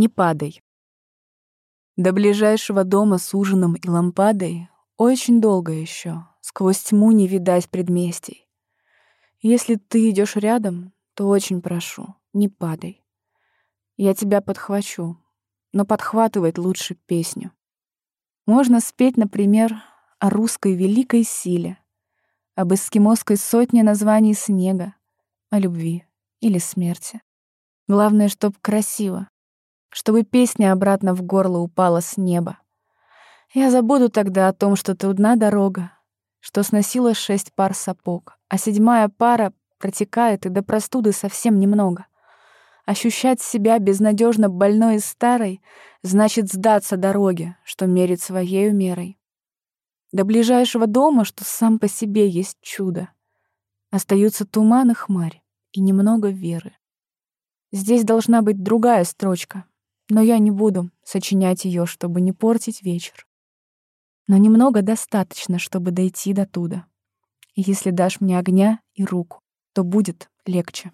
Не падай. До ближайшего дома с ужином и лампадой очень долго еще, сквозь тьму не видать предместий. Если ты идешь рядом, то очень прошу, не падай. Я тебя подхвачу, но подхватывать лучше песню. Можно спеть, например, о русской великой силе, об эскимосской сотне названий снега, о любви или смерти. Главное, чтоб красиво, чтобы песня обратно в горло упала с неба. Я забуду тогда о том, что трудна дорога, что сносила шесть пар сапог, а седьмая пара протекает, и до простуды совсем немного. Ощущать себя безнадежно больной и старой значит сдаться дороге, что мерит своей мерой. До ближайшего дома, что сам по себе есть чудо. Остаются туман и хмарь, и немного веры. Здесь должна быть другая строчка, но я не буду сочинять ее, чтобы не портить вечер. Но немного достаточно, чтобы дойти до туда. И если дашь мне огня и руку, то будет легче.